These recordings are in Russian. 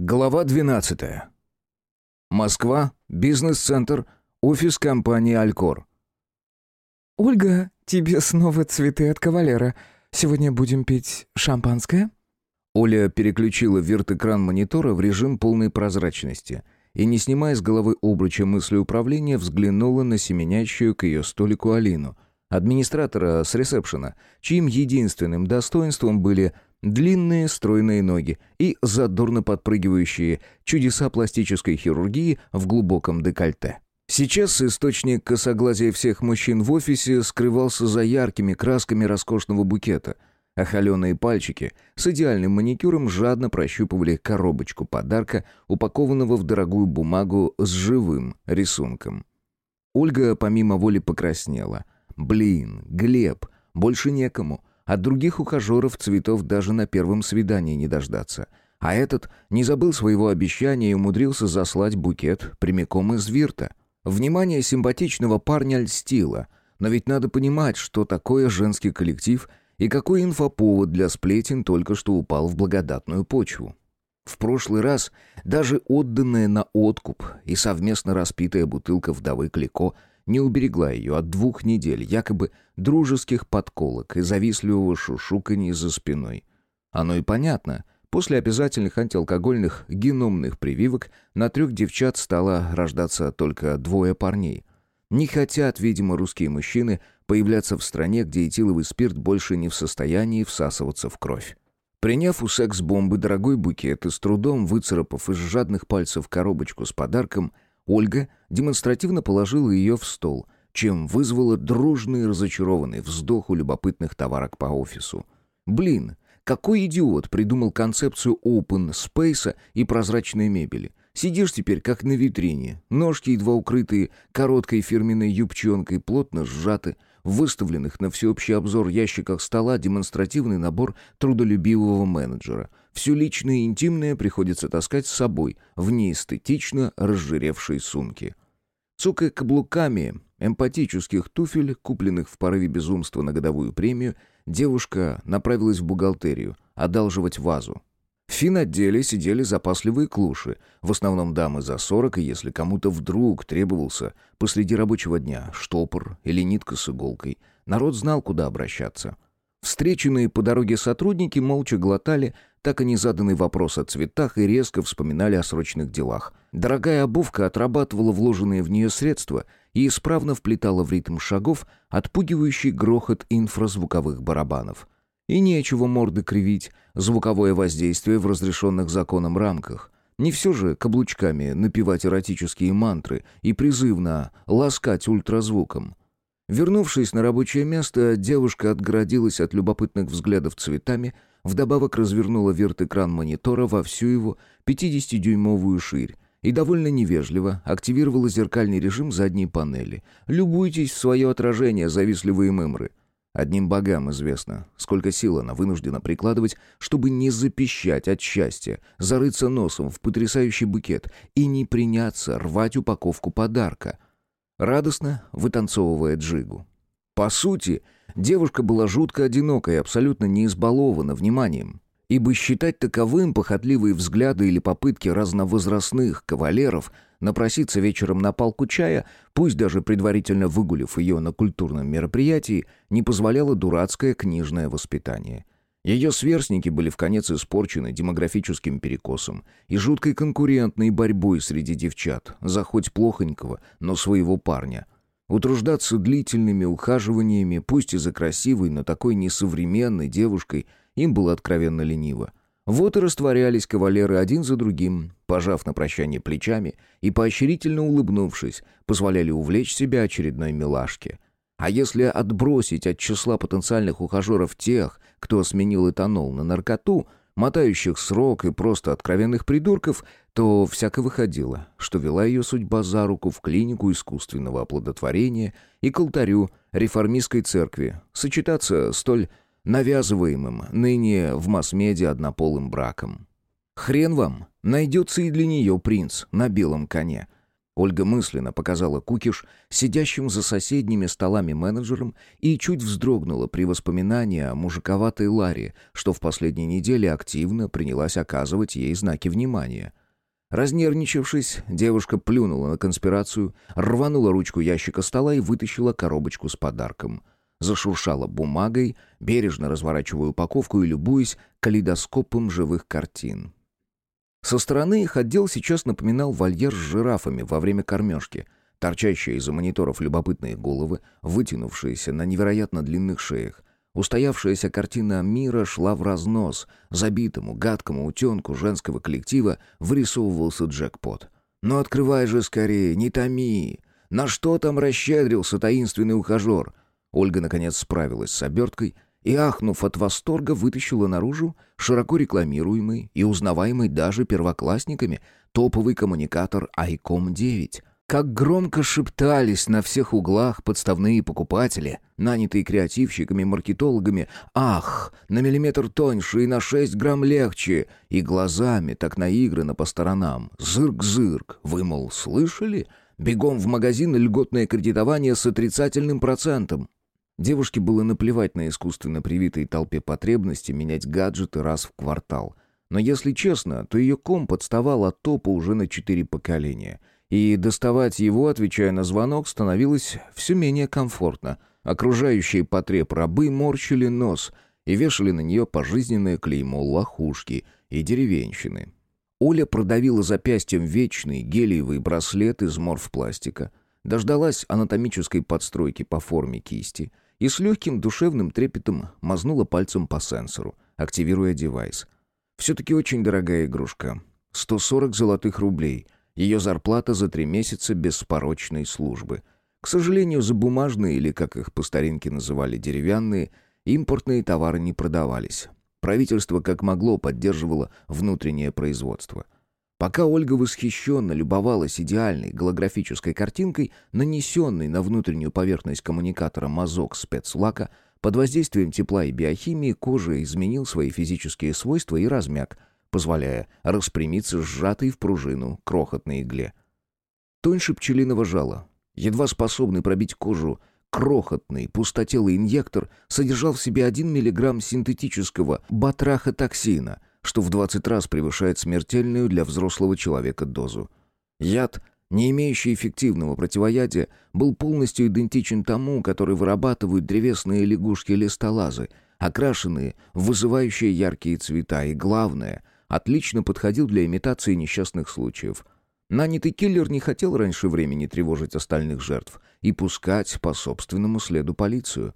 Глава 12. Москва, бизнес-центр, офис компании «Алькор». «Ольга, тебе снова цветы от кавалера. Сегодня будем пить шампанское?» Оля переключила вирт-экран монитора в режим полной прозрачности и, не снимая с головы обруча мысли управления, взглянула на семенящую к ее столику Алину, администратора с ресепшена, чьим единственным достоинством были – длинные стройные ноги и задорно подпрыгивающие чудеса пластической хирургии в глубоком декольте. Сейчас источник косоглазия всех мужчин в офисе скрывался за яркими красками роскошного букета, холеные пальчики с идеальным маникюром жадно прощупывали коробочку подарка, упакованного в дорогую бумагу с живым рисунком. Ольга помимо воли покраснела. «Блин, Глеб, больше некому. От других ухажеров цветов даже на первом свидании не дождаться. А этот не забыл своего обещания и умудрился заслать букет прямиком из Вирта. Внимание симпатичного парня льстило, но ведь надо понимать, что такое женский коллектив и какой инфоповод для сплетен только что упал в благодатную почву. В прошлый раз даже отданная на откуп и совместно распитая бутылка вдовы Клико не уберегла ее от двух недель якобы дружеских подколок и завистливого шушуканья за спиной. Оно и понятно. После обязательных антиалкогольных геномных прививок на трех девчат стало рождаться только двое парней. Не хотят, видимо, русские мужчины появляться в стране, где этиловый спирт больше не в состоянии всасываться в кровь. Приняв у секс-бомбы дорогой букет и с трудом выцарапав из жадных пальцев коробочку с подарком – Ольга демонстративно положила ее в стол, чем вызвала дружный разочарованный вздох у любопытных товарок по офису. «Блин, какой идиот придумал концепцию open space и прозрачной мебели? Сидишь теперь как на витрине, ножки едва укрытые короткой фирменной юбчонкой, плотно сжаты, в выставленных на всеобщий обзор ящиках стола демонстративный набор трудолюбивого менеджера. Все личное и интимное приходится таскать с собой в неэстетично разжиревшей сумке. Цукая каблуками эмпатических туфель, купленных в порыве безумства на годовую премию, девушка направилась в бухгалтерию одалживать вазу. В финотделе сидели запасливые клуши, в основном дамы за сорок, и если кому-то вдруг требовался посреди рабочего дня штопор или нитка с иголкой, народ знал, куда обращаться. Встреченные по дороге сотрудники молча глотали так и не заданный вопрос о цветах и резко вспоминали о срочных делах. Дорогая обувка отрабатывала вложенные в нее средства и исправно вплетала в ритм шагов отпугивающий грохот инфразвуковых барабанов — и нечего морды кривить, звуковое воздействие в разрешенных законом рамках. Не все же каблучками напевать эротические мантры и призывно ласкать ультразвуком. Вернувшись на рабочее место, девушка отгородилась от любопытных взглядов цветами, вдобавок развернула верт-экран монитора во всю его 50-дюймовую ширь и довольно невежливо активировала зеркальный режим задней панели. «Любуйтесь свое отражение, завистливые мымры. Одним богам известно, сколько сил она вынуждена прикладывать, чтобы не запищать от счастья, зарыться носом в потрясающий букет и не приняться рвать упаковку подарка. Радостно вытанцовывая джигу. По сути, девушка была жутко одинока и абсолютно не избалована вниманием ибо считать таковым похотливые взгляды или попытки разновозрастных кавалеров напроситься вечером на палку чая, пусть даже предварительно выгулив ее на культурном мероприятии, не позволяло дурацкое книжное воспитание. Ее сверстники были в конец испорчены демографическим перекосом и жуткой конкурентной борьбой среди девчат за хоть плохонького, но своего парня – Утруждаться длительными ухаживаниями, пусть и за красивой, но такой несовременной девушкой, им было откровенно лениво. Вот и растворялись кавалеры один за другим, пожав на прощание плечами и поощрительно улыбнувшись, позволяли увлечь себя очередной милашке. А если отбросить от числа потенциальных ухажеров тех, кто сменил этанол на наркоту, мотающих срок и просто откровенных придурков, то всяко выходило, что вела ее судьба за руку в клинику искусственного оплодотворения и к алтарю реформистской церкви, сочетаться столь навязываемым ныне в масс-медиа однополым браком. Хрен вам, найдется и для нее принц на белом коне. Ольга мысленно показала кукиш сидящим за соседними столами менеджером и чуть вздрогнула при воспоминании о мужиковатой Ларе, что в последние недели активно принялась оказывать ей знаки внимания. Разнервничавшись, девушка плюнула на конспирацию, рванула ручку ящика стола и вытащила коробочку с подарком. Зашуршала бумагой, бережно разворачивая упаковку и любуясь калейдоскопом живых картин. Со стороны их отдел сейчас напоминал вольер с жирафами во время кормежки. Торчащие из-за мониторов любопытные головы, вытянувшиеся на невероятно длинных шеях. Устоявшаяся картина мира шла в разнос. Забитому, гадкому утенку женского коллектива вырисовывался джекпот. «Но открывай же скорее, не томи! На что там расщедрился таинственный ухажер?» Ольга, наконец, справилась с оберткой — и, ахнув от восторга, вытащила наружу широко рекламируемый и узнаваемый даже первоклассниками топовый коммуникатор ICOM-9. Как громко шептались на всех углах подставные покупатели, нанятые креативщиками-маркетологами «Ах, на миллиметр тоньше и на 6 грамм легче!» и глазами так наигранно по сторонам «Зырк-зырк!» Вы, мол, слышали? Бегом в магазин льготное кредитование с отрицательным процентом. Девушке было наплевать на искусственно привитой толпе потребности менять гаджеты раз в квартал. Но если честно, то ее комп отставал от топа уже на четыре поколения. И доставать его, отвечая на звонок, становилось все менее комфортно. Окружающие потреб рабы морщили нос и вешали на нее пожизненное клеймо лохушки и деревенщины. Оля продавила запястьем вечный гелиевый браслет из морфпластика, дождалась анатомической подстройки по форме кисти — и с легким душевным трепетом мазнула пальцем по сенсору, активируя девайс. Все-таки очень дорогая игрушка. 140 золотых рублей. Ее зарплата за три месяца беспорочной службы. К сожалению, за бумажные, или, как их по старинке называли, деревянные, импортные товары не продавались. Правительство как могло поддерживало внутреннее производство – Пока Ольга восхищенно любовалась идеальной голографической картинкой, нанесенной на внутреннюю поверхность коммуникатора мазок спецлака, под воздействием тепла и биохимии кожа изменил свои физические свойства и размяк, позволяя распрямиться сжатой в пружину крохотной игле. Тоньше пчелиного жала, едва способный пробить кожу, крохотный пустотелый инъектор содержал в себе 1 мг синтетического батрахотоксина – что в 20 раз превышает смертельную для взрослого человека дозу. Яд, не имеющий эффективного противоядия, был полностью идентичен тому, который вырабатывают древесные лягушки-листолазы, окрашенные в вызывающие яркие цвета, и, главное, отлично подходил для имитации несчастных случаев. Нанятый киллер не хотел раньше времени тревожить остальных жертв и пускать по собственному следу полицию.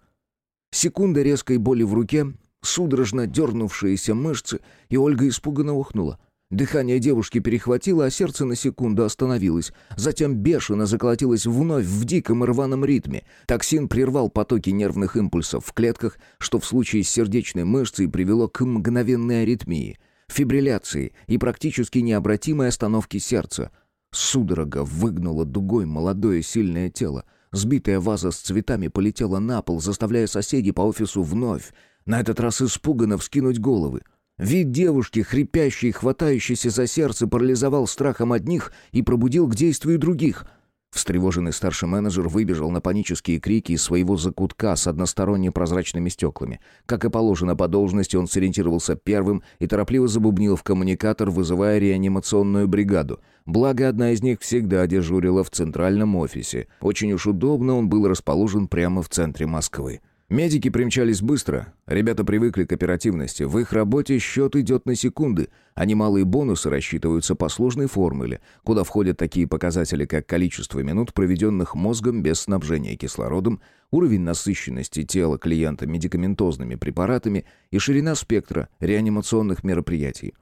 Секунда резкой боли в руке, судорожно дернувшиеся мышцы, и Ольга испуганно ухнула. Дыхание девушки перехватило, а сердце на секунду остановилось. Затем бешено заколотилось вновь в диком рваном ритме. Токсин прервал потоки нервных импульсов в клетках, что в случае с сердечной мышцей привело к мгновенной аритмии, фибрилляции и практически необратимой остановке сердца. Судорога выгнула дугой молодое сильное тело. Сбитая ваза с цветами полетела на пол, заставляя соседей по офису вновь на этот раз испуганно вскинуть головы. Вид девушки, хрипящей и хватающейся за сердце, парализовал страхом одних и пробудил к действию других. Встревоженный старший менеджер выбежал на панические крики из своего закутка с односторонне прозрачными стеклами. Как и положено по должности, он сориентировался первым и торопливо забубнил в коммуникатор, вызывая реанимационную бригаду. Благо, одна из них всегда дежурила в центральном офисе. Очень уж удобно он был расположен прямо в центре Москвы. Медики примчались быстро. Ребята привыкли к оперативности. В их работе счет идет на секунды, а немалые бонусы рассчитываются по сложной формуле, куда входят такие показатели, как количество минут, проведенных мозгом без снабжения кислородом, уровень насыщенности тела клиента медикаментозными препаратами и ширина спектра реанимационных мероприятий.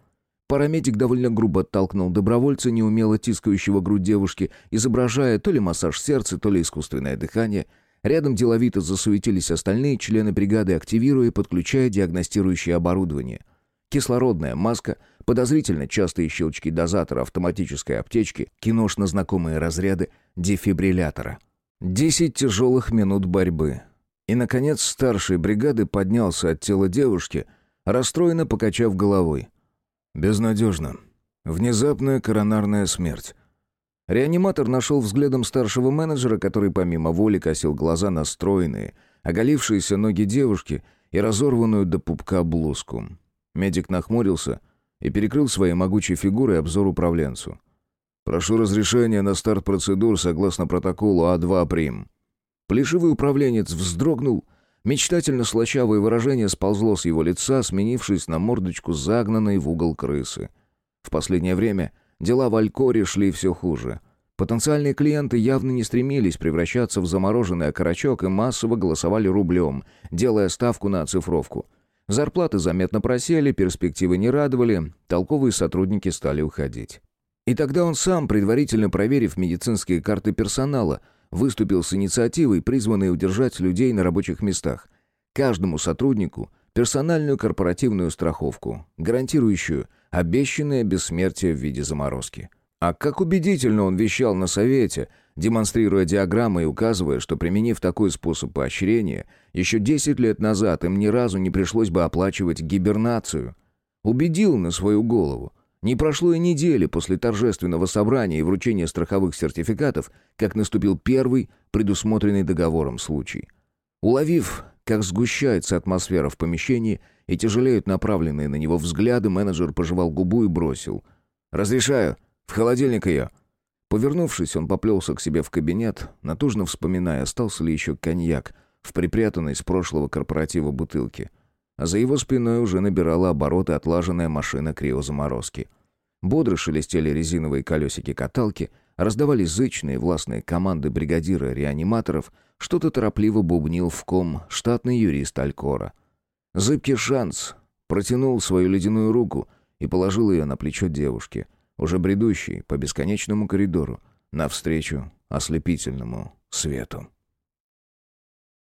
Парамедик довольно грубо оттолкнул добровольца, неумело тискающего грудь девушки, изображая то ли массаж сердца, то ли искусственное дыхание – Рядом деловито засуетились остальные члены бригады, активируя и подключая диагностирующее оборудование. Кислородная маска, подозрительно частые щелчки дозатора автоматической аптечки, киношно знакомые разряды дефибриллятора. Десять тяжелых минут борьбы. И, наконец, старший бригады поднялся от тела девушки, расстроенно покачав головой. «Безнадежно. Внезапная коронарная смерть. Реаниматор нашел взглядом старшего менеджера, который помимо воли косил глаза на стройные, оголившиеся ноги девушки и разорванную до пупка блузку. Медик нахмурился и перекрыл своей могучей фигурой обзор управленцу. «Прошу разрешения на старт процедур согласно протоколу А2 Прим». Плешивый управленец вздрогнул, мечтательно слащавое выражение сползло с его лица, сменившись на мордочку загнанной в угол крысы. В последнее время Дела в Алькоре шли все хуже. Потенциальные клиенты явно не стремились превращаться в замороженный окорочок и массово голосовали рублем, делая ставку на оцифровку. Зарплаты заметно просели, перспективы не радовали, толковые сотрудники стали уходить. И тогда он сам, предварительно проверив медицинские карты персонала, выступил с инициативой, призванной удержать людей на рабочих местах. Каждому сотруднику персональную корпоративную страховку, гарантирующую – обещанное бессмертие в виде заморозки. А как убедительно он вещал на совете, демонстрируя диаграммы и указывая, что применив такой способ поощрения, еще 10 лет назад им ни разу не пришлось бы оплачивать гибернацию. Убедил на свою голову. Не прошло и недели после торжественного собрания и вручения страховых сертификатов, как наступил первый, предусмотренный договором случай. Уловив, как сгущается атмосфера в помещении, и тяжелеют направленные на него взгляды, менеджер пожевал губу и бросил. «Разрешаю. В холодильник ее». Повернувшись, он поплелся к себе в кабинет, натужно вспоминая, остался ли еще коньяк в припрятанной с прошлого корпоратива бутылке. А за его спиной уже набирала обороты отлаженная машина криозаморозки. Бодро шелестели резиновые колесики каталки, раздавались зычные властные команды бригадира реаниматоров, что-то торопливо бубнил в ком штатный юрист Алькора. Зыбкий шанс протянул свою ледяную руку и положил ее на плечо девушки, уже бредущей по бесконечному коридору, навстречу ослепительному свету.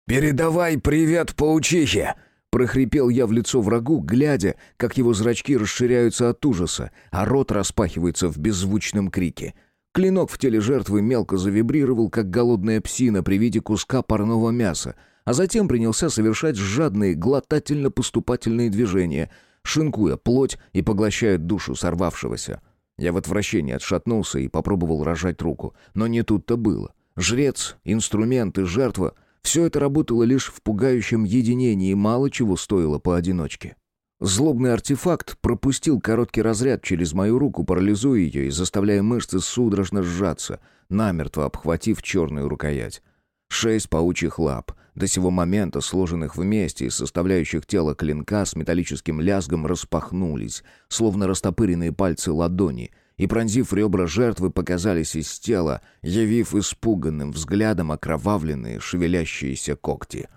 «Передавай привет паучихе!» прохрипел я в лицо врагу, глядя, как его зрачки расширяются от ужаса, а рот распахивается в беззвучном крике. Клинок в теле жертвы мелко завибрировал, как голодная псина при виде куска парного мяса — а затем принялся совершать жадные глотательно-поступательные движения, шинкуя плоть и поглощая душу сорвавшегося. Я в отвращении отшатнулся и попробовал рожать руку, но не тут-то было. Жрец, инструмент и жертва — все это работало лишь в пугающем единении и мало чего стоило поодиночке. Злобный артефакт пропустил короткий разряд через мою руку, парализуя ее и заставляя мышцы судорожно сжаться, намертво обхватив черную рукоять. Шесть паучьих лап, до сего момента сложенных вместе и составляющих тело клинка с металлическим лязгом распахнулись, словно растопыренные пальцы ладони, и, пронзив ребра жертвы, показались из тела, явив испуганным взглядом окровавленные шевелящиеся когти.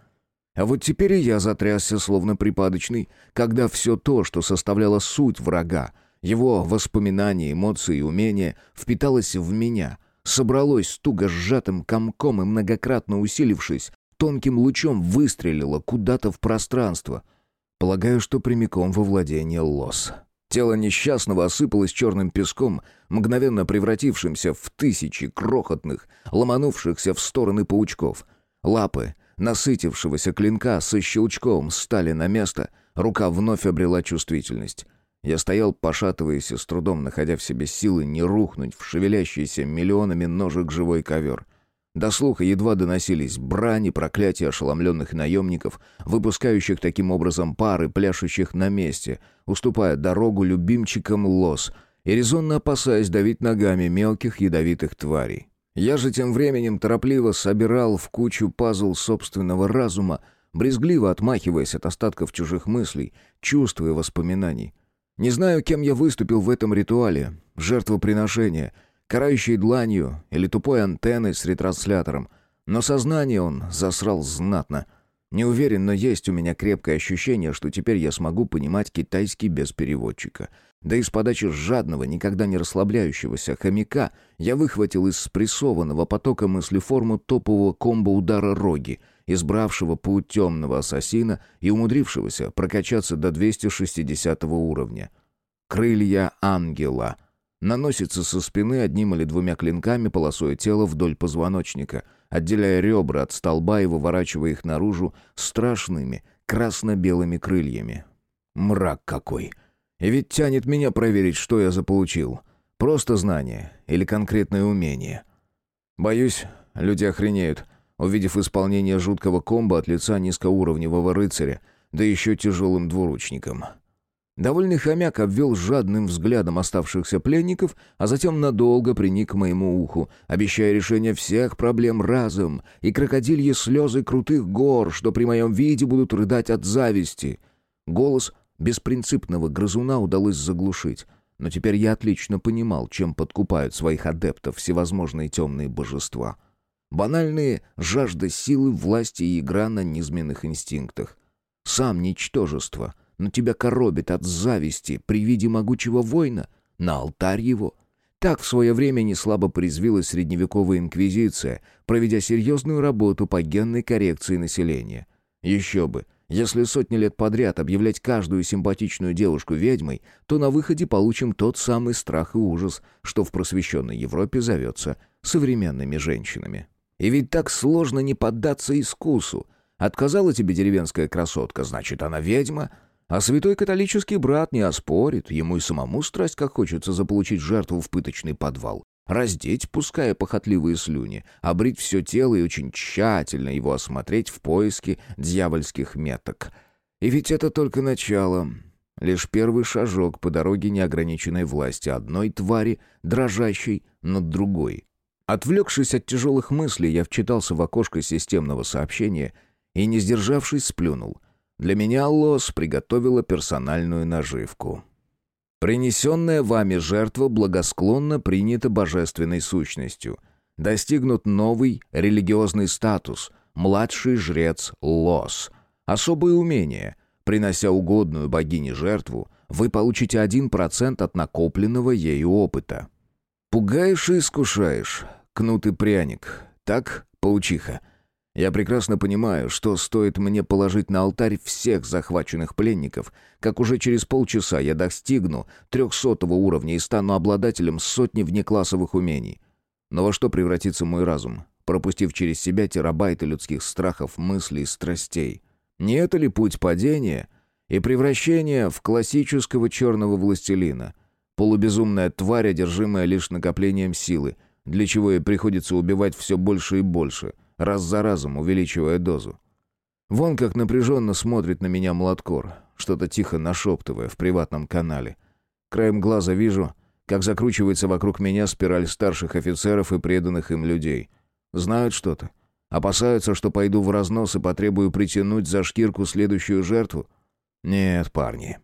А вот теперь и я затрясся, словно припадочный, когда все то, что составляло суть врага, его воспоминания, эмоции и умения, впиталось в меня — собралось туго сжатым комком и многократно усилившись, тонким лучом выстрелило куда-то в пространство. Полагаю, что прямиком во владение Лос. Тело несчастного осыпалось черным песком, мгновенно превратившимся в тысячи крохотных, ломанувшихся в стороны паучков. Лапы, насытившегося клинка со щелчком, стали на место, рука вновь обрела чувствительность. Я стоял, пошатываясь и с трудом находя в себе силы не рухнуть в шевелящийся миллионами ножек живой ковер — до слуха едва доносились брани, проклятия ошеломленных наемников, выпускающих таким образом пары, пляшущих на месте, уступая дорогу любимчикам лос и резонно опасаясь давить ногами мелких ядовитых тварей. Я же тем временем торопливо собирал в кучу пазл собственного разума, брезгливо отмахиваясь от остатков чужих мыслей, чувств и воспоминаний. Не знаю, кем я выступил в этом ритуале, жертвоприношение — карающей дланью или тупой антенной с ретранслятором, но сознание он засрал знатно. Не уверен, но есть у меня крепкое ощущение, что теперь я смогу понимать китайский без переводчика. Да и с подачи жадного, никогда не расслабляющегося хомяка я выхватил из спрессованного потока мыслеформу топового комбо-удара Роги, избравшего путь темного ассасина и умудрившегося прокачаться до 260 уровня. «Крылья ангела» — Наносится со спины одним или двумя клинками, полосуя тело вдоль позвоночника, отделяя ребра от столба и выворачивая их наружу страшными красно-белыми крыльями. Мрак какой! И ведь тянет меня проверить, что я заполучил. Просто знание или конкретное умение? Боюсь, люди охренеют, увидев исполнение жуткого комбо от лица низкоуровневого рыцаря, да еще тяжелым двуручником. Довольный хомяк обвел жадным взглядом оставшихся пленников, а затем надолго приник к моему уху, обещая решение всех проблем разом и крокодильи слезы крутых гор, что при моем виде будут рыдать от зависти. Голос беспринципного грызуна удалось заглушить, но теперь я отлично понимал, чем подкупают своих адептов всевозможные темные божества. Банальные жажда силы, власти и игра на низменных инстинктах. Сам ничтожество — но тебя коробит от зависти при виде могучего воина на алтарь его. Так в свое время неслабо призвилась средневековая инквизиция, проведя серьезную работу по генной коррекции населения. Еще бы, если сотни лет подряд объявлять каждую симпатичную девушку ведьмой, то на выходе получим тот самый страх и ужас, что в просвещенной Европе зовется современными женщинами. И ведь так сложно не поддаться искусу. Отказала тебе деревенская красотка, значит, она ведьма — а святой католический брат не оспорит, ему и самому страсть как хочется заполучить жертву в пыточный подвал. Раздеть, пуская похотливые слюни, обрить все тело и очень тщательно его осмотреть в поиске дьявольских меток. И ведь это только начало. Лишь первый шажок по дороге неограниченной власти одной твари, дрожащей над другой. Отвлекшись от тяжелых мыслей, я вчитался в окошко системного сообщения и, не сдержавшись, сплюнул — для меня Лос приготовила персональную наживку. Принесенная вами жертва благосклонно принята божественной сущностью. Достигнут новый религиозный статус – младший жрец Лос. Особые умения. Принося угодную богине жертву, вы получите 1% от накопленного ею опыта. Пугаешь и искушаешь, кнут и пряник. Так, паучиха? Я прекрасно понимаю, что стоит мне положить на алтарь всех захваченных пленников, как уже через полчаса я достигну трехсотого уровня и стану обладателем сотни внеклассовых умений. Но во что превратится мой разум, пропустив через себя терабайты людских страхов, мыслей и страстей? Не это ли путь падения и превращения в классического черного властелина? Полубезумная тварь, одержимая лишь накоплением силы, для чего ей приходится убивать все больше и больше — раз за разом увеличивая дозу. Вон как напряженно смотрит на меня Младкор, что-то тихо нашептывая в приватном канале. Краем глаза вижу, как закручивается вокруг меня спираль старших офицеров и преданных им людей. Знают что-то. Опасаются, что пойду в разнос и потребую притянуть за шкирку следующую жертву? Нет, парни.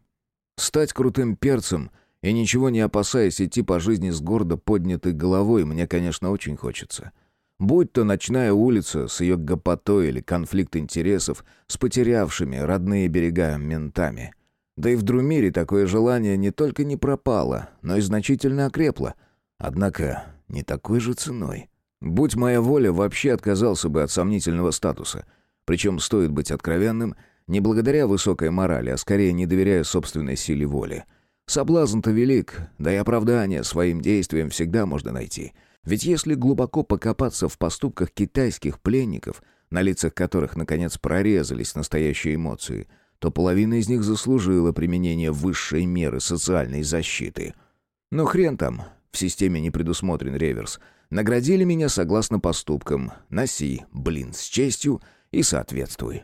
Стать крутым перцем и ничего не опасаясь идти по жизни с гордо поднятой головой мне, конечно, очень хочется. — Будь то ночная улица с ее гопотой или конфликт интересов с потерявшими родные берега ментами. Да и в Друмире такое желание не только не пропало, но и значительно окрепло. Однако не такой же ценой. Будь моя воля, вообще отказался бы от сомнительного статуса. Причем, стоит быть откровенным, не благодаря высокой морали, а скорее не доверяя собственной силе воли. Соблазн-то велик, да и оправдание своим действиям всегда можно найти — ведь если глубоко покопаться в поступках китайских пленников, на лицах которых, наконец, прорезались настоящие эмоции, то половина из них заслужила применение высшей меры социальной защиты. Но хрен там, в системе не предусмотрен реверс. Наградили меня согласно поступкам. Носи, блин, с честью и соответствуй.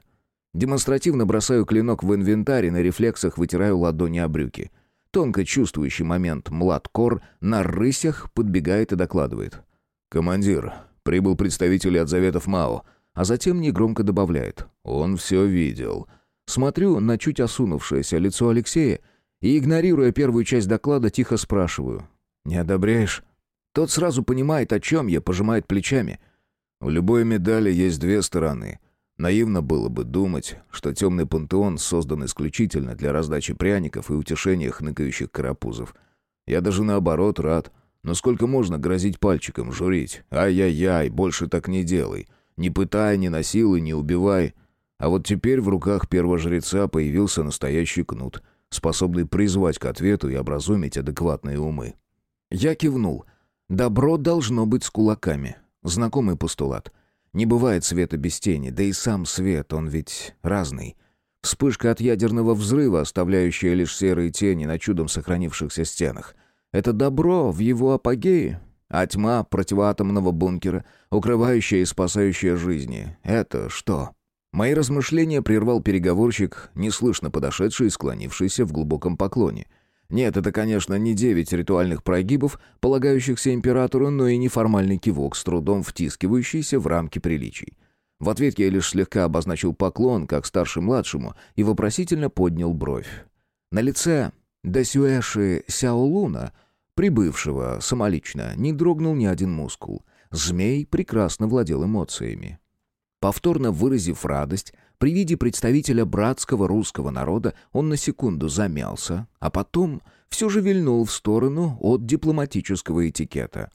Демонстративно бросаю клинок в инвентарь и на рефлексах вытираю ладони о брюки. Тонко чувствующий момент Младкор на рысях подбегает и докладывает. «Командир, прибыл представитель от Заветов МАО», а затем негромко добавляет. «Он все видел». Смотрю на чуть осунувшееся лицо Алексея и, игнорируя первую часть доклада, тихо спрашиваю. «Не одобряешь?» Тот сразу понимает, о чем я, пожимает плечами. «В любой медали есть две стороны. Наивно было бы думать, что темный пантеон создан исключительно для раздачи пряников и утешения хныкающих карапузов. Я даже наоборот рад. Но сколько можно грозить пальчиком, журить? Ай-яй-яй, больше так не делай. Не пытай, не насилуй, не убивай. А вот теперь в руках первого жреца появился настоящий кнут, способный призвать к ответу и образумить адекватные умы. Я кивнул. Добро должно быть с кулаками. Знакомый постулат — не бывает света без тени, да и сам свет, он ведь разный. Вспышка от ядерного взрыва, оставляющая лишь серые тени на чудом сохранившихся стенах. Это добро в его апогее, а тьма противоатомного бункера, укрывающая и спасающая жизни. Это что? Мои размышления прервал переговорщик, неслышно подошедший и склонившийся в глубоком поклоне. Нет, это, конечно, не девять ритуальных прогибов, полагающихся императору, но и неформальный кивок, с трудом втискивающийся в рамки приличий. В ответ я лишь слегка обозначил поклон, как старший-младшему, и вопросительно поднял бровь. На лице Дасюэши Сяолуна, прибывшего самолично, не дрогнул ни один мускул. Змей прекрасно владел эмоциями. Повторно выразив радость, при виде представителя братского русского народа он на секунду замялся, а потом все же вильнул в сторону от дипломатического этикета.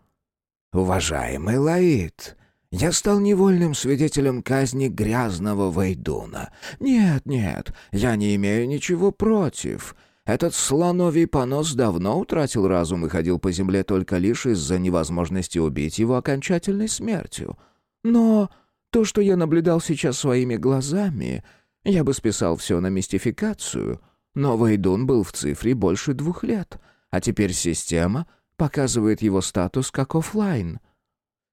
«Уважаемый Лаид, я стал невольным свидетелем казни грязного Вейдуна. Нет, нет, я не имею ничего против». Этот слоновий понос давно утратил разум и ходил по земле только лишь из-за невозможности убить его окончательной смертью. Но то, что я наблюдал сейчас своими глазами, я бы списал все на мистификацию. Но Вейдун был в цифре больше двух лет, а теперь система показывает его статус как офлайн.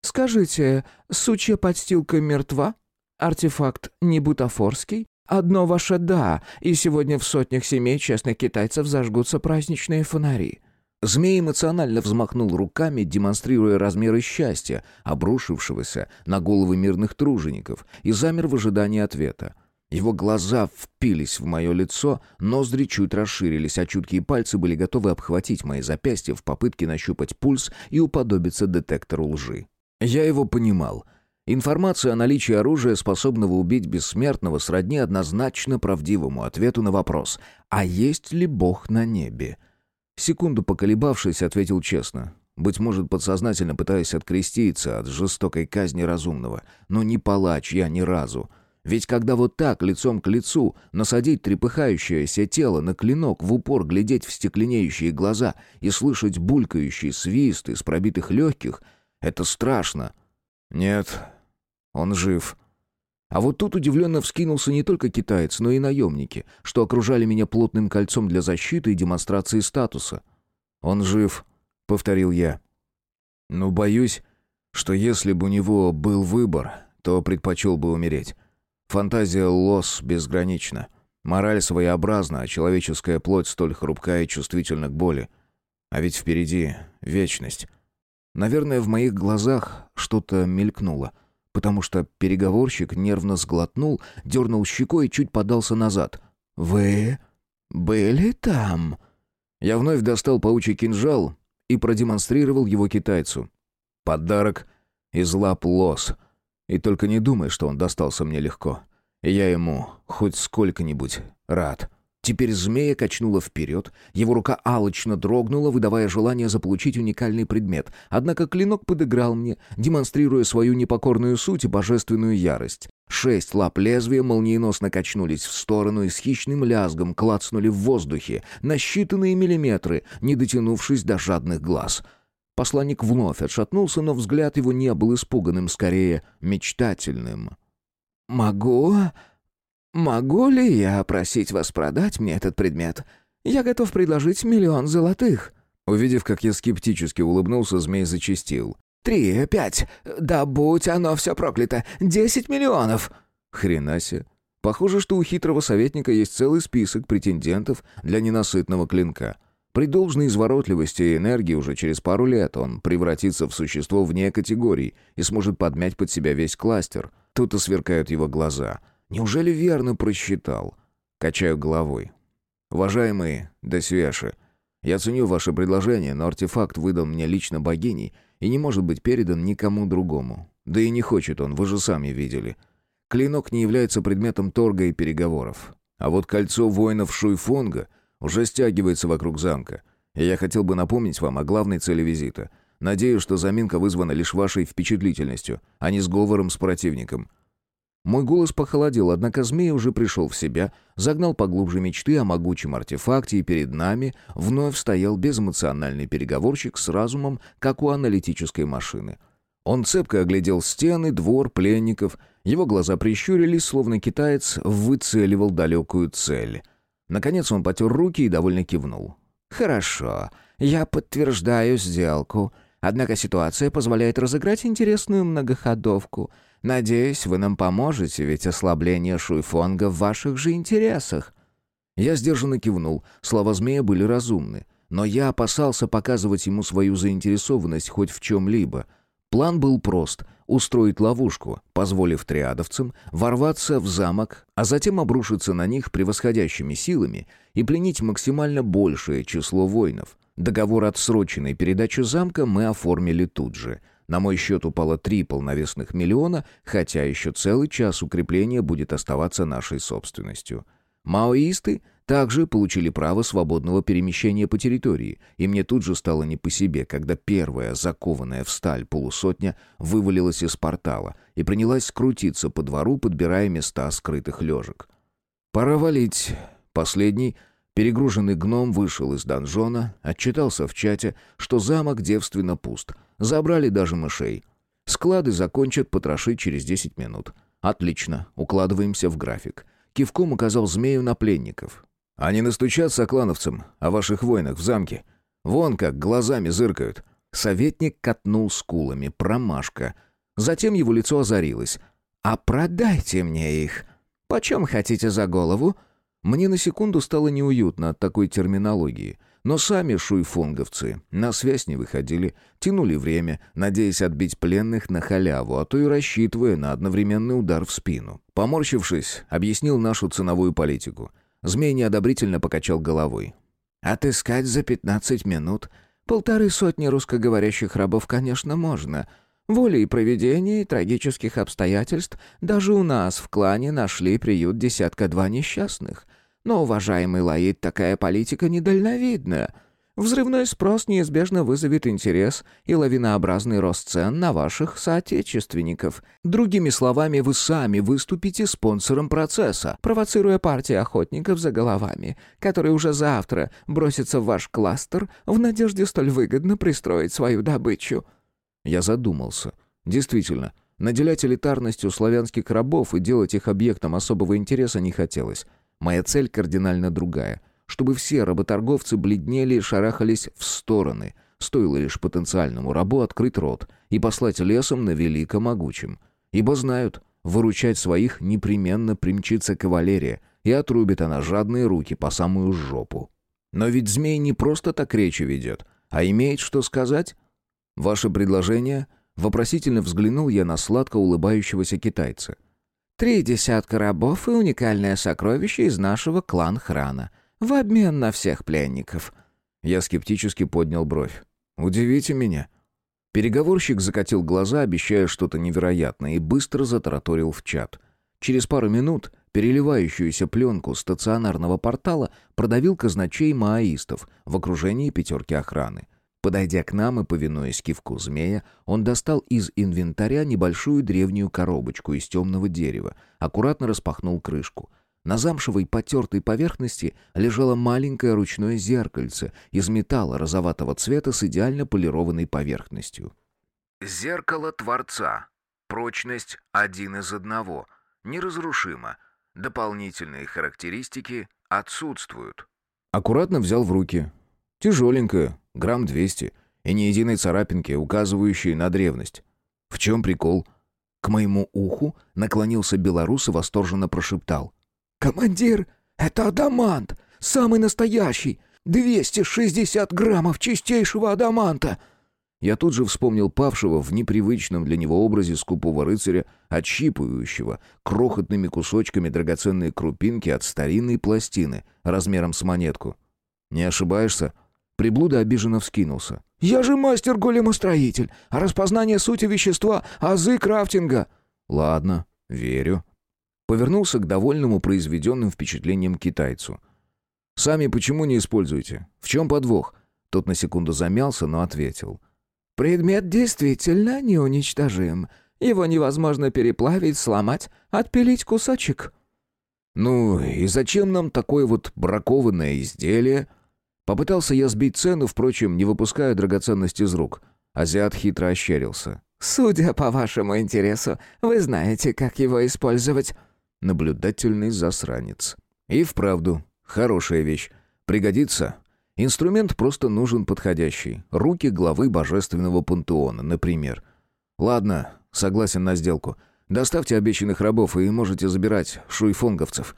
Скажите, сучья подстилка мертва? Артефакт не бутафорский? Одно ваше «да», и сегодня в сотнях семей честных китайцев зажгутся праздничные фонари. Змей эмоционально взмахнул руками, демонстрируя размеры счастья, обрушившегося на головы мирных тружеников, и замер в ожидании ответа. Его глаза впились в мое лицо, ноздри чуть расширились, а чуткие пальцы были готовы обхватить мои запястья в попытке нащупать пульс и уподобиться детектору лжи. Я его понимал. Информация о наличии оружия, способного убить бессмертного, сродни однозначно правдивому ответу на вопрос «А есть ли Бог на небе?» Секунду поколебавшись, ответил честно. Быть может, подсознательно пытаясь откреститься от жестокой казни разумного. Но не палач я ни разу. Ведь когда вот так, лицом к лицу, насадить трепыхающееся тело на клинок, в упор глядеть в стекленеющие глаза и слышать булькающий свист из пробитых легких, это страшно. Нет, он жив. А вот тут удивленно вскинулся не только китаец, но и наемники, что окружали меня плотным кольцом для защиты и демонстрации статуса. «Он жив», — повторил я. «Но боюсь, что если бы у него был выбор, то предпочел бы умереть. Фантазия Лос безгранична. Мораль своеобразна, а человеческая плоть столь хрупкая и чувствительна к боли. А ведь впереди вечность. Наверное, в моих глазах что-то мелькнуло — потому что переговорщик нервно сглотнул, дернул щекой и чуть подался назад. «Вы были там?» Я вновь достал паучий кинжал и продемонстрировал его китайцу. Подарок из лап лос. И только не думай, что он достался мне легко. Я ему хоть сколько-нибудь рад. Теперь змея качнула вперед, его рука алчно дрогнула, выдавая желание заполучить уникальный предмет. Однако клинок подыграл мне, демонстрируя свою непокорную суть и божественную ярость. Шесть лап лезвия молниеносно качнулись в сторону и с хищным лязгом клацнули в воздухе на считанные миллиметры, не дотянувшись до жадных глаз. Посланник вновь отшатнулся, но взгляд его не был испуганным, скорее мечтательным. «Могу «Могу ли я просить вас продать мне этот предмет? Я готов предложить миллион золотых». Увидев, как я скептически улыбнулся, змей зачистил. «Три, пять, да будь оно все проклято, десять миллионов!» Хрена себе. Похоже, что у хитрого советника есть целый список претендентов для ненасытного клинка. При должной изворотливости и энергии уже через пару лет он превратится в существо вне категорий и сможет подмять под себя весь кластер. Тут и сверкают его глаза — Неужели верно просчитал? Качаю головой. Уважаемые Десвеши, я ценю ваше предложение, но артефакт выдан мне лично богиней и не может быть передан никому другому. Да и не хочет он, вы же сами видели. Клинок не является предметом торга и переговоров. А вот кольцо воинов Шуйфонга уже стягивается вокруг замка. И я хотел бы напомнить вам о главной цели визита. Надеюсь, что заминка вызвана лишь вашей впечатлительностью, а не сговором с противником. Мой голос похолодел, однако змей уже пришел в себя, загнал поглубже мечты о могучем артефакте, и перед нами вновь стоял безэмоциональный переговорщик с разумом, как у аналитической машины. Он цепко оглядел стены, двор, пленников. Его глаза прищурились, словно китаец выцеливал далекую цель. Наконец он потер руки и довольно кивнул. «Хорошо. Я подтверждаю сделку. Однако ситуация позволяет разыграть интересную многоходовку. Надеюсь, вы нам поможете, ведь ослабление Шуйфонга в ваших же интересах». Я сдержанно кивнул. Слова змея были разумны. Но я опасался показывать ему свою заинтересованность хоть в чем-либо. План был прост — устроить ловушку, позволив триадовцам ворваться в замок, а затем обрушиться на них превосходящими силами и пленить максимально большее число воинов. Договор отсроченной передачи замка мы оформили тут же. На мой счет упало три полновесных миллиона, хотя еще целый час укрепления будет оставаться нашей собственностью. Маоисты также получили право свободного перемещения по территории, и мне тут же стало не по себе, когда первая, закованная в сталь полусотня, вывалилась из портала и принялась крутиться по двору, подбирая места скрытых лежек. «Пора валить». Последний, перегруженный гном, вышел из донжона, отчитался в чате, что замок девственно пуст. Забрали даже мышей. Склады закончат потрошить через 10 минут. Отлично, укладываемся в график. Кивком указал змею на пленников. Они настучат соклановцам о ваших войнах в замке. Вон как глазами зыркают». Советник катнул скулами. Промашка. Затем его лицо озарилось. «А продайте мне их. Почем хотите за голову?» Мне на секунду стало неуютно от такой терминологии. Но сами шуйфунговцы на связь не выходили, тянули время, надеясь отбить пленных на халяву, а то и рассчитывая на одновременный удар в спину. Поморщившись, объяснил нашу ценовую политику. Змей неодобрительно покачал головой. «Отыскать за пятнадцать минут полторы сотни русскоговорящих рабов, конечно, можно. Волей проведения и трагических обстоятельств даже у нас в клане нашли приют десятка-два несчастных. Но, уважаемый Лаид, такая политика недальновидная. Взрывной спрос неизбежно вызовет интерес и лавинообразный рост цен на ваших соотечественников. Другими словами, вы сами выступите спонсором процесса, провоцируя партии охотников за головами, которые уже завтра бросятся в ваш кластер в надежде столь выгодно пристроить свою добычу». Я задумался. Действительно, наделять элитарностью славянских рабов и делать их объектом особого интереса не хотелось. Моя цель кардинально другая — чтобы все работорговцы бледнели и шарахались в стороны. Стоило лишь потенциальному рабу открыть рот и послать лесом на великом могучем. Ибо знают, выручать своих непременно примчится кавалерия, и отрубит она жадные руки по самую жопу. Но ведь змей не просто так речи ведет, а имеет что сказать. Ваше предложение? Вопросительно взглянул я на сладко улыбающегося китайца. «Три десятка рабов и уникальное сокровище из нашего клан-храна в обмен на всех пленников». Я скептически поднял бровь. «Удивите меня». Переговорщик закатил глаза, обещая что-то невероятное, и быстро затараторил в чат. Через пару минут переливающуюся пленку стационарного портала продавил казначей маоистов в окружении пятерки охраны. Подойдя к нам и повинуясь кивку змея, он достал из инвентаря небольшую древнюю коробочку из темного дерева, аккуратно распахнул крышку — на замшевой потертой поверхности лежало маленькое ручное зеркальце из металла розоватого цвета с идеально полированной поверхностью. «Зеркало Творца. Прочность один из одного. Неразрушимо. Дополнительные характеристики отсутствуют». Аккуратно взял в руки. Тяжеленькое, грамм двести, и ни единой царапинки, указывающей на древность. В чем прикол? К моему уху наклонился белорус и восторженно прошептал. «Командир, это адамант! Самый настоящий! 260 граммов чистейшего адаманта!» Я тут же вспомнил павшего в непривычном для него образе скупого рыцаря, отщипывающего крохотными кусочками драгоценные крупинки от старинной пластины размером с монетку. «Не ошибаешься?» Приблуда обиженно вскинулся. «Я же мастер-големостроитель, а распознание сути вещества — азы крафтинга!» «Ладно, верю». Повернулся к довольному произведенным впечатлением китайцу. «Сами почему не используете? В чем подвох?» Тот на секунду замялся, но ответил. «Предмет действительно неуничтожим. Его невозможно переплавить, сломать, отпилить кусочек». «Ну и зачем нам такое вот бракованное изделие?» Попытался я сбить цену, впрочем, не выпуская драгоценности из рук. Азиат хитро ощерился. «Судя по вашему интересу, вы знаете, как его использовать». Наблюдательный засранец. И вправду, хорошая вещь. Пригодится. Инструмент просто нужен подходящий. Руки главы божественного пантеона, например. Ладно, согласен на сделку. Доставьте обещанных рабов и можете забирать шуйфонговцев.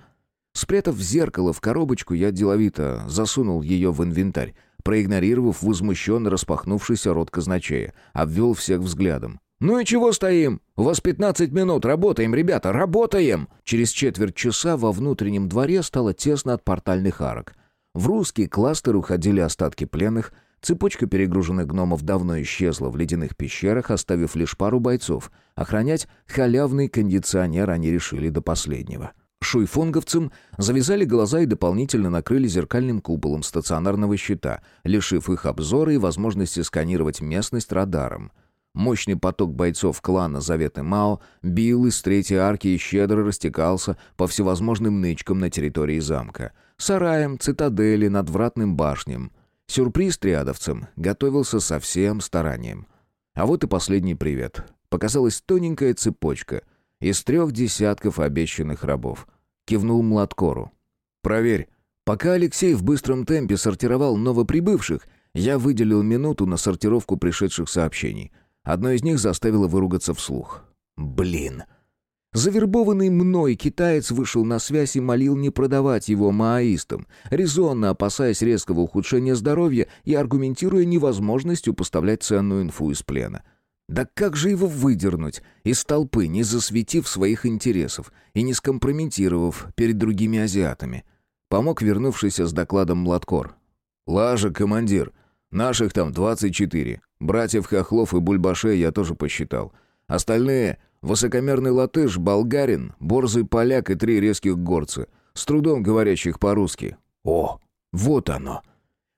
Спрятав зеркало в коробочку, я деловито засунул ее в инвентарь, проигнорировав возмущенно распахнувшийся рот казначея, обвел всех взглядом. «Ну и чего стоим? У вас 15 минут, работаем, ребята, работаем!» Через четверть часа во внутреннем дворе стало тесно от портальных арок. В русский кластер уходили остатки пленных, цепочка перегруженных гномов давно исчезла в ледяных пещерах, оставив лишь пару бойцов. Охранять халявный кондиционер они решили до последнего. Шуйфонговцам завязали глаза и дополнительно накрыли зеркальным куполом стационарного щита, лишив их обзора и возможности сканировать местность радаром. Мощный поток бойцов клана Заветы Мао бил из третьей арки и щедро растекался по всевозможным нычкам на территории замка. Сараем, цитадели, надвратным башням. Сюрприз триадовцам готовился со всем старанием. А вот и последний привет. Показалась тоненькая цепочка из трех десятков обещанных рабов. Кивнул Младкору. «Проверь». Пока Алексей в быстром темпе сортировал новоприбывших, я выделил минуту на сортировку пришедших сообщений — Одно из них заставило выругаться вслух. «Блин!» Завербованный мной китаец вышел на связь и молил не продавать его маоистам, резонно опасаясь резкого ухудшения здоровья и аргументируя невозможностью поставлять ценную инфу из плена. Да как же его выдернуть из толпы, не засветив своих интересов и не скомпрометировав перед другими азиатами? Помог вернувшийся с докладом Младкор. «Лажа, командир. Наших там 24. Братьев Хохлов и Бульбаше я тоже посчитал. Остальные — высокомерный латыш, болгарин, борзый поляк и три резких горца, с трудом говорящих по-русски. О, вот оно!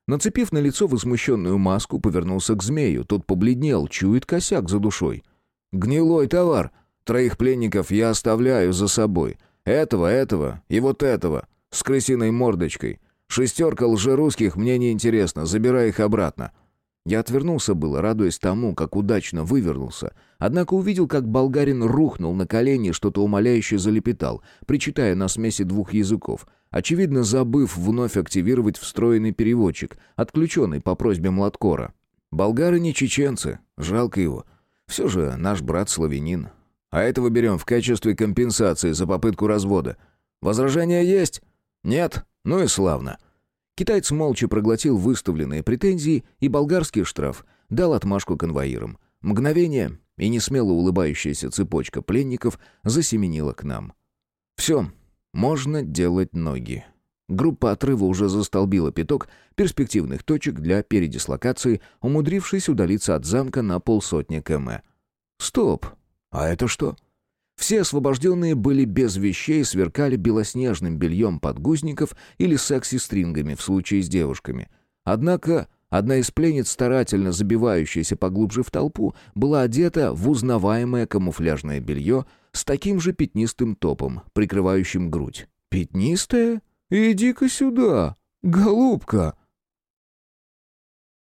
Нацепив на лицо возмущенную маску, повернулся к змею. Тот побледнел, чует косяк за душой. «Гнилой товар. Троих пленников я оставляю за собой. Этого, этого и вот этого. С крысиной мордочкой. Шестерка лжерусских мне не интересно, забирай их обратно». Я отвернулся было, радуясь тому, как удачно вывернулся. Однако увидел, как болгарин рухнул на колени что-то умоляюще залепетал, причитая на смеси двух языков, очевидно забыв вновь активировать встроенный переводчик, отключенный по просьбе Младкора. Болгары не чеченцы, жалко его. Все же наш брат-славянин. А этого берем в качестве компенсации за попытку развода. Возражения есть? Нет? Ну и славно. Китаец молча проглотил выставленные претензии и болгарский штраф, дал отмашку конвоирам. Мгновение, и несмело улыбающаяся цепочка пленников засеменила к нам. «Все, можно делать ноги». Группа отрыва уже застолбила пяток перспективных точек для передислокации, умудрившись удалиться от замка на полсотни км. «Стоп! А это что?» Все освобожденные были без вещей сверкали белоснежным бельем подгузников или секси-стрингами в случае с девушками. Однако одна из пленниц, старательно забивающаяся поглубже в толпу, была одета в узнаваемое камуфляжное белье с таким же пятнистым топом, прикрывающим грудь. «Пятнистая? Иди-ка сюда, голубка!»